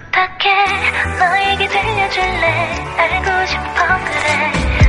부탁해. 너에게 들려줄래? 알고 싶어 그래.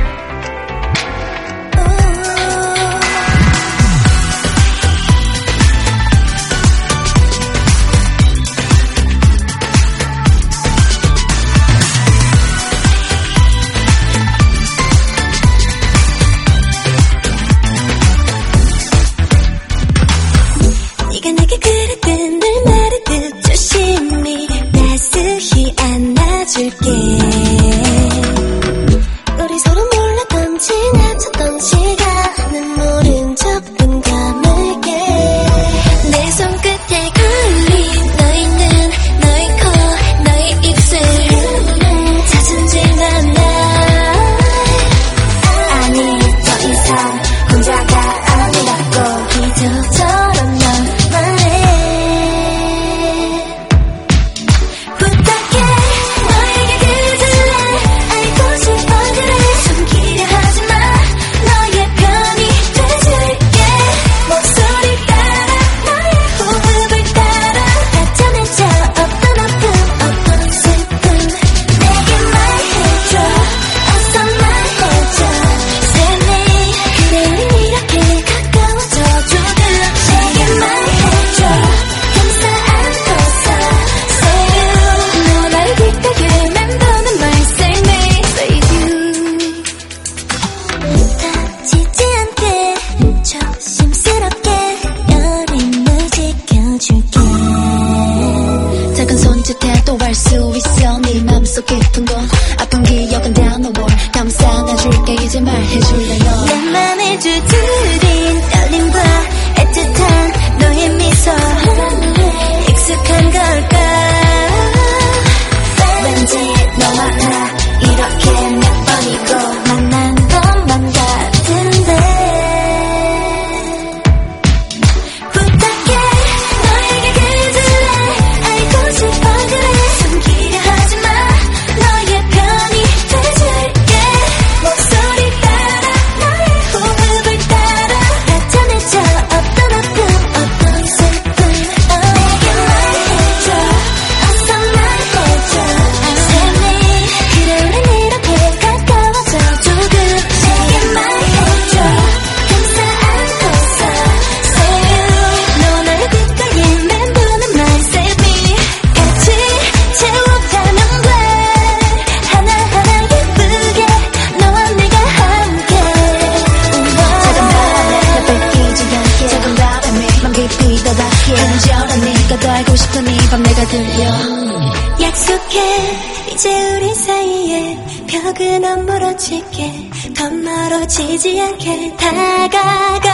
들려 약속해. 이제 우리 사이에 벽은 안 멀어질게 더 멀어지지 않게 다가가.